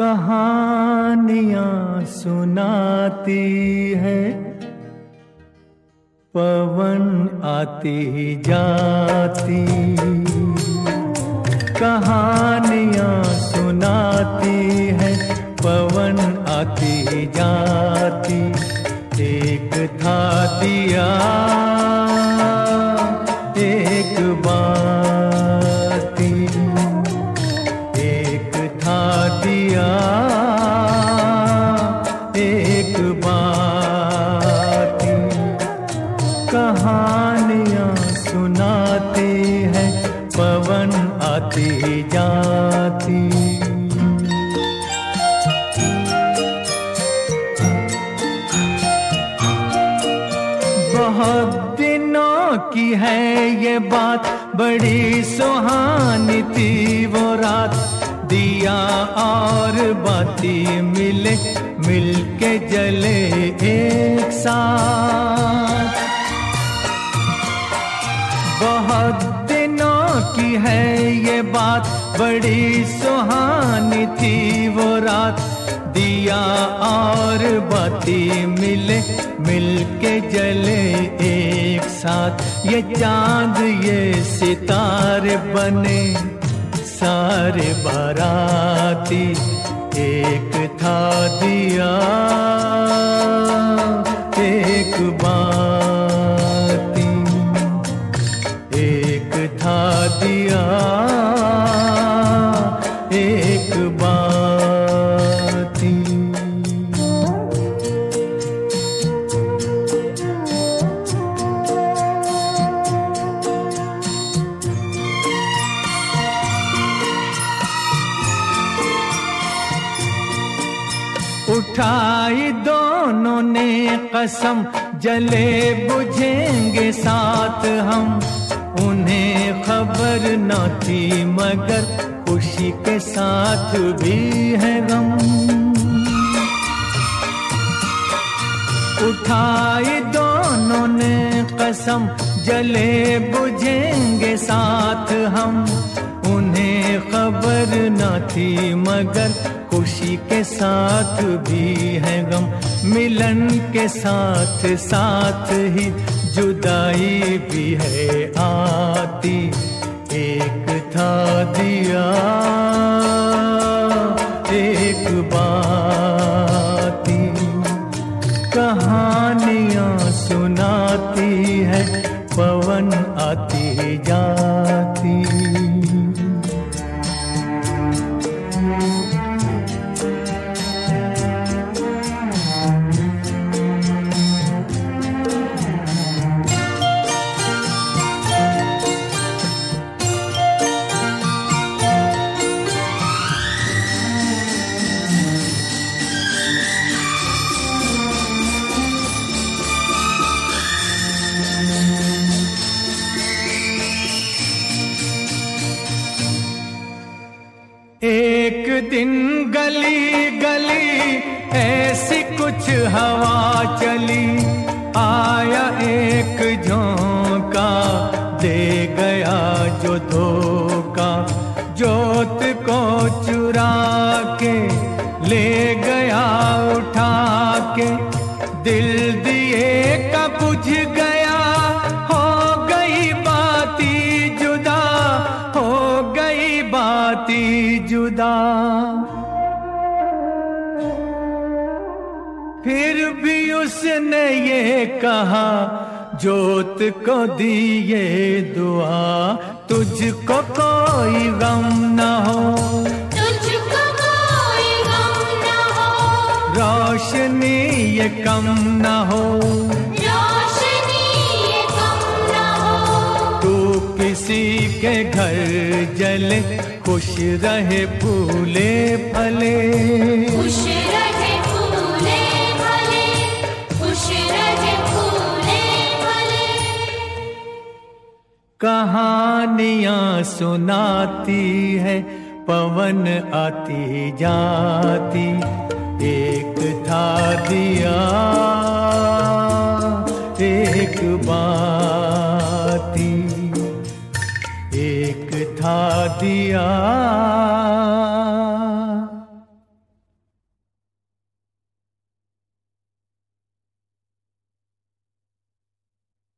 कहानियाँ सुनाती है। पवन आती जाती। कहानियाँ सुनाती है, पवन आती जाती। एक था दिया, एक बाती कहानियाँ सुनाते हैं, पवन आती जाती। बहुत दिनों की है ये बात, बड़ी सुहानी थी वो रात। दिया और बाती मिले, मिलके जले एक साथ। बड़ी सुहानी थी वो रात। दिया और बाती मिले, मिलके जले एक साथ। ये चाँद, ये सितारे बने, सारे बाराती एक था दिया, एक बाती उठाई दोनों ने कसम, जले बुझेंगे साथ हम। उन्हें खबर न थी, मगर खुशी के साथ भी है गम। उठाई दोनों ने कसम, जले बुझेंगे साथ हम। उन्हें खबर ना थी, मगर खुशी के साथ भी है गम। मिलन के साथ साथ ही जुदाई भी है आती। एक था दिया। एक दिन गली गली ऐसी कुछ हवा चली। बाती जुदा। फिर भी उसने ये कहा जोत को दिए दुआ तुझको कोई गम न हो। तुझको कोई गम न हो। रोशनी ये कम न हो। घर जले खुश रहे फूले फले। खुश रहे फूले भले खुश रहे फूले भले कहानियाँ सुनाती है पवन आती जाती। एक था दिया दिया